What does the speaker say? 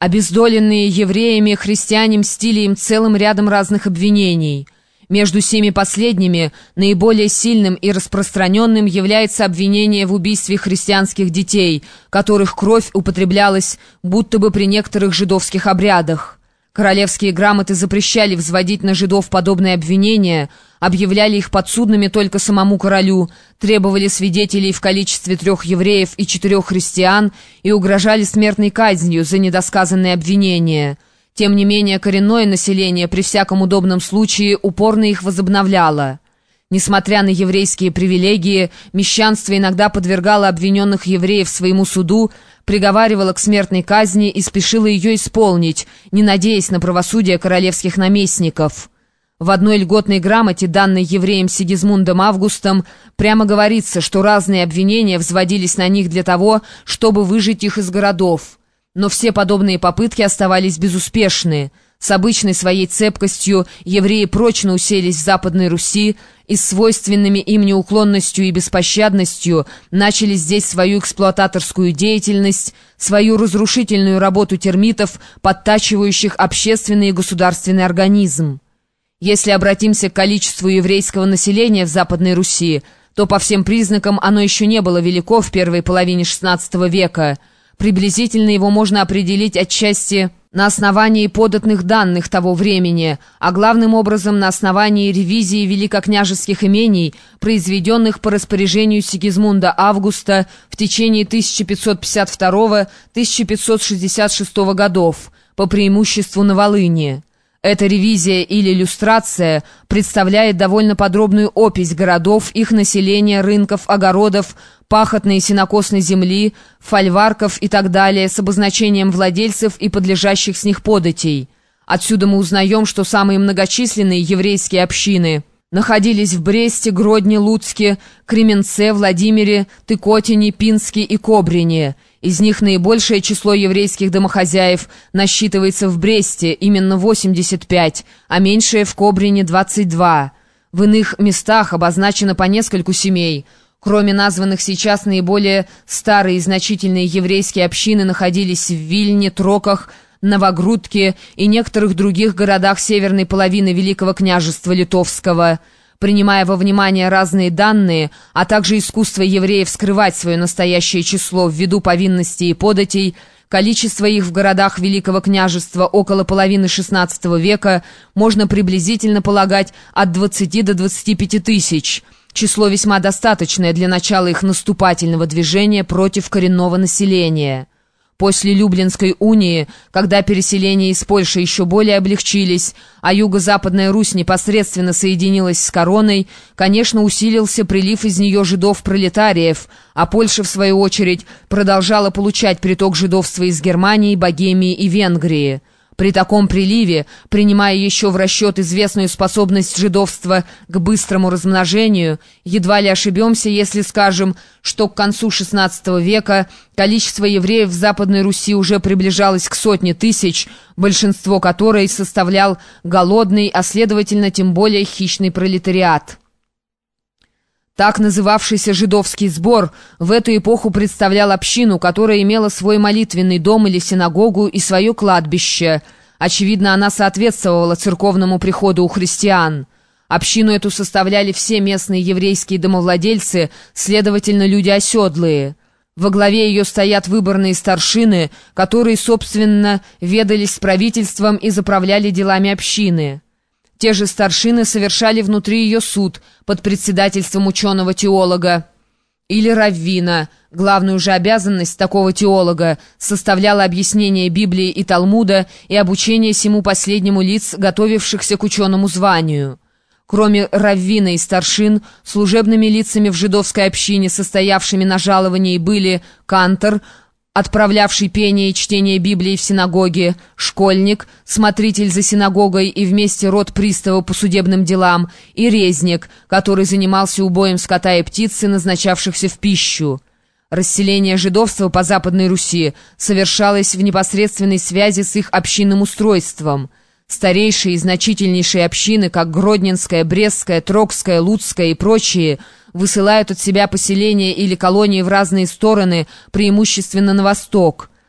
Обездоленные евреями, христиане мстили им целым рядом разных обвинений. Между всеми последними наиболее сильным и распространенным является обвинение в убийстве христианских детей, которых кровь употреблялась будто бы при некоторых жидовских обрядах. Королевские грамоты запрещали взводить на жидов подобные обвинения, объявляли их подсудными только самому королю, требовали свидетелей в количестве трех евреев и четырех христиан и угрожали смертной казнью за недосказанные обвинения. Тем не менее, коренное население при всяком удобном случае упорно их возобновляло. Несмотря на еврейские привилегии, мещанство иногда подвергало обвиненных евреев своему суду, приговаривало к смертной казни и спешило ее исполнить, не надеясь на правосудие королевских наместников. В одной льготной грамоте, данной евреем Сигизмундом Августом, прямо говорится, что разные обвинения взводились на них для того, чтобы выжить их из городов. Но все подобные попытки оставались безуспешны. С обычной своей цепкостью евреи прочно уселись в Западной Руси и с свойственными им неуклонностью и беспощадностью начали здесь свою эксплуататорскую деятельность, свою разрушительную работу термитов, подтачивающих общественный и государственный организм. Если обратимся к количеству еврейского населения в Западной Руси, то по всем признакам оно еще не было велико в первой половине XVI века. Приблизительно его можно определить отчасти на основании податных данных того времени, а главным образом на основании ревизии великокняжеских имений, произведенных по распоряжению Сигизмунда Августа в течение 1552-1566 годов, по преимуществу на Волыни. Эта ревизия или иллюстрация представляет довольно подробную опись городов, их населения, рынков, огородов, пахотной и сенокосной земли, фольварков и так далее с обозначением владельцев и подлежащих с них податей. Отсюда мы узнаем, что самые многочисленные еврейские общины находились в Бресте, Гродне, Луцке, Кременце, Владимире, Тыкотине, Пинске и Кобрине. Из них наибольшее число еврейских домохозяев насчитывается в Бресте, именно 85, а меньшее в Кобрине 22. В иных местах обозначено по нескольку семей – Кроме названных сейчас наиболее старые и значительные еврейские общины находились в Вильне, Троках, Новогрудке и некоторых других городах северной половины Великого княжества Литовского. Принимая во внимание разные данные, а также искусство евреев скрывать свое настоящее число ввиду повинностей и податей, количество их в городах Великого княжества около половины XVI века можно приблизительно полагать от 20 до 25 тысяч – Число весьма достаточное для начала их наступательного движения против коренного населения. После Люблинской унии, когда переселения из Польши еще более облегчились, а юго-западная Русь непосредственно соединилась с короной, конечно, усилился прилив из нее жидов-пролетариев, а Польша, в свою очередь, продолжала получать приток жидовства из Германии, Богемии и Венгрии. При таком приливе, принимая еще в расчет известную способность жидовства к быстрому размножению, едва ли ошибемся, если скажем, что к концу XVI века количество евреев в Западной Руси уже приближалось к сотне тысяч, большинство которой составлял голодный, а следовательно тем более хищный пролетариат. Так называвшийся жидовский сбор в эту эпоху представлял общину, которая имела свой молитвенный дом или синагогу и свое кладбище. Очевидно, она соответствовала церковному приходу у христиан. Общину эту составляли все местные еврейские домовладельцы, следовательно, люди оседлые. Во главе ее стоят выборные старшины, которые, собственно, ведались с правительством и заправляли делами общины. Те же старшины совершали внутри ее суд под председательством ученого-теолога или раввина. Главную же обязанность такого теолога составляла объяснение Библии и Талмуда и обучение всему последнему лиц, готовившихся к ученому званию. Кроме раввина и старшин, служебными лицами в жидовской общине, состоявшими на жаловании, были кантор, отправлявший пение и чтение Библии в синагоге, школьник, смотритель за синагогой и вместе род пристава по судебным делам, и резник, который занимался убоем скота и птицы, назначавшихся в пищу. Расселение жидовства по Западной Руси совершалось в непосредственной связи с их общинным устройством – Старейшие и значительнейшие общины, как Гродненская, Брестская, Трокская, Луцкая и прочие, высылают от себя поселения или колонии в разные стороны, преимущественно на восток –